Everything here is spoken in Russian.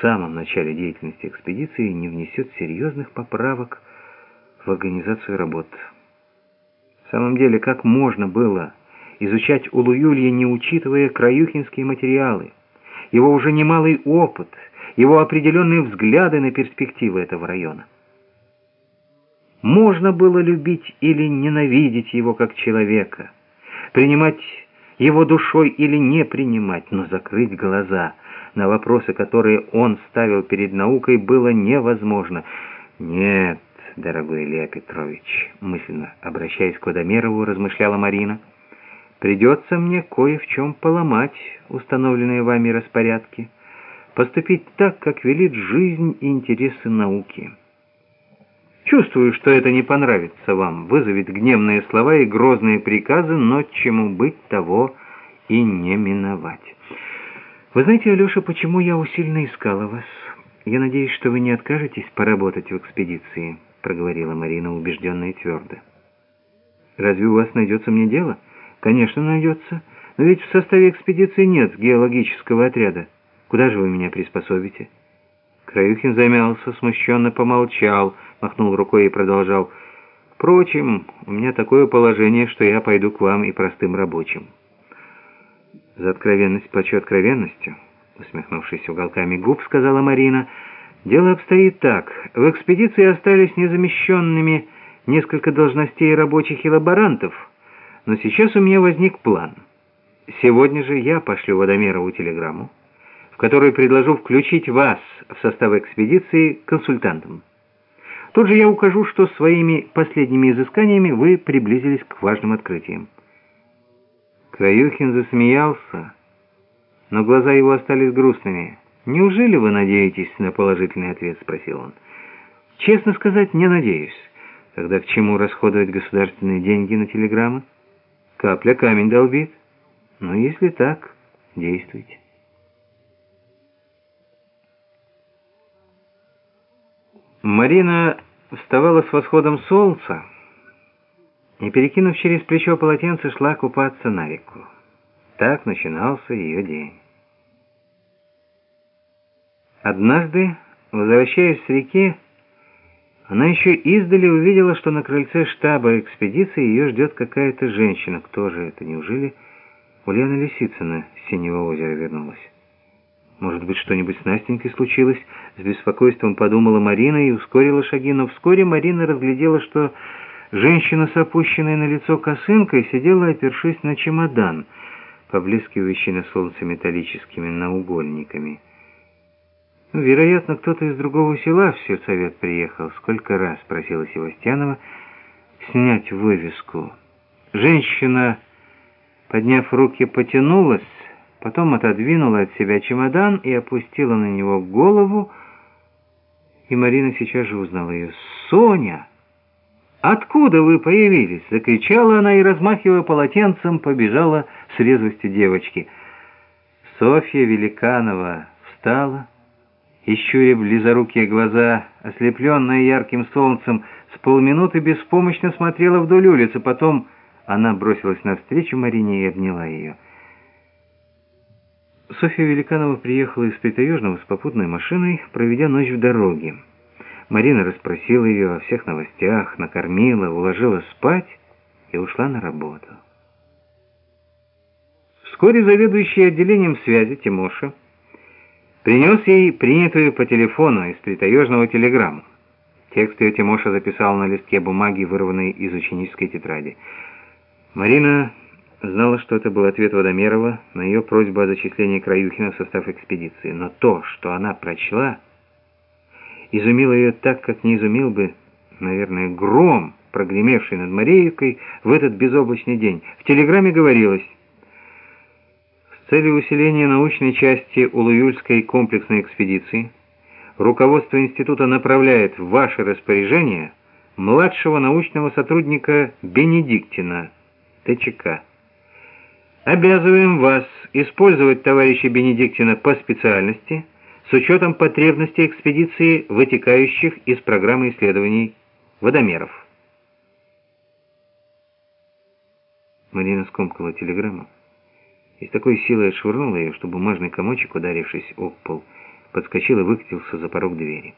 самом начале деятельности экспедиции не внесет серьезных поправок в организацию работ. В самом деле, как можно было изучать Улуюлья, не учитывая краюхинские материалы, его уже немалый опыт, его определенные взгляды на перспективы этого района? Можно было любить или ненавидеть его как человека, принимать его душой или не принимать, но закрыть глаза на вопросы, которые он ставил перед наукой, было невозможно. Нет, дорогой Илья Петрович, мысленно обращаясь к Водомерову, размышляла Марина, придется мне кое в чем поломать установленные вами распорядки, поступить так, как велит жизнь и интересы науки. Чувствую, что это не понравится вам, вызовет гневные слова и грозные приказы, но чему быть, того и не миновать. Вы знаете, Алеша, почему я усиленно искала вас? Я надеюсь, что вы не откажетесь поработать в экспедиции, проговорила Марина убежденно и твердо. Разве у вас найдется мне дело? Конечно, найдется. Но ведь в составе экспедиции нет геологического отряда. Куда же вы меня приспособите? Краюхин замялся, смущенно помолчал, махнул рукой и продолжал. «Впрочем, у меня такое положение, что я пойду к вам и простым рабочим». «За откровенность плачу откровенностью», — усмехнувшись уголками губ, сказала Марина. «Дело обстоит так. В экспедиции остались незамещенными несколько должностей рабочих и лаборантов, но сейчас у меня возник план. Сегодня же я пошлю Водомерову телеграмму, в которой предложу включить вас в состав экспедиции консультантом. Тут же я укажу, что своими последними изысканиями вы приблизились к важным открытиям. Краюхин засмеялся, но глаза его остались грустными. «Неужели вы надеетесь на положительный ответ?» — спросил он. «Честно сказать, не надеюсь. Тогда к чему расходовать государственные деньги на телеграммы? Капля камень долбит. Но если так, действуйте». Марина вставала с восходом солнца и, перекинув через плечо полотенце, шла купаться на реку. Так начинался ее день. Однажды, возвращаясь с реки, она еще издали увидела, что на крыльце штаба экспедиции ее ждет какая-то женщина. Кто же это? Неужели Ульяна Лисицына с Синего озера вернулась? Может быть, что-нибудь с Настенькой случилось? С беспокойством подумала Марина и ускорила шаги, но вскоре Марина разглядела, что женщина с опущенной на лицо косынкой сидела, опершись на чемодан, поблескивающий на солнце металлическими наугольниками. Ну, вероятно, кто-то из другого села в сельсовет приехал. Сколько раз просила Севастьянова снять вывеску. Женщина, подняв руки, потянулась, потом отодвинула от себя чемодан и опустила на него голову, и Марина сейчас же узнала ее. «Соня! Откуда вы появились?» — закричала она и, размахивая полотенцем, побежала с резвостью девочки. Софья Великанова встала, и, щуря близорукие глаза, ослепленная ярким солнцем, с полминуты беспомощно смотрела вдоль улицы, потом она бросилась навстречу Марине и обняла ее. Софья Великанова приехала из Притаежного с попутной машиной, проведя ночь в дороге. Марина расспросила ее о всех новостях, накормила, уложила спать и ушла на работу. Вскоре заведующий отделением связи Тимоша принес ей принятую по телефону из Притаежного телеграмму. Текст ее Тимоша записал на листке бумаги, вырванной из ученической тетради. Марина знала, что это был ответ Водомерова на ее просьбу о зачислении Краюхина в состав экспедиции. Но то, что она прочла, изумило ее так, как не изумил бы, наверное, гром, прогремевший над Мареевкой в этот безоблачный день. В телеграмме говорилось «С целью усиления научной части Улуюльской комплексной экспедиции руководство института направляет в ваше распоряжение младшего научного сотрудника Бенедиктина, ТЧК». Обязываем вас использовать товарища Бенедиктина по специальности с учетом потребностей экспедиции, вытекающих из программы исследований водомеров. Марина скомкала телеграмму и с такой силой отшвырнула ее, что бумажный комочек, ударившись об пол, подскочил и выкатился за порог двери.